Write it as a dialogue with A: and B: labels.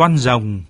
A: Con rồng.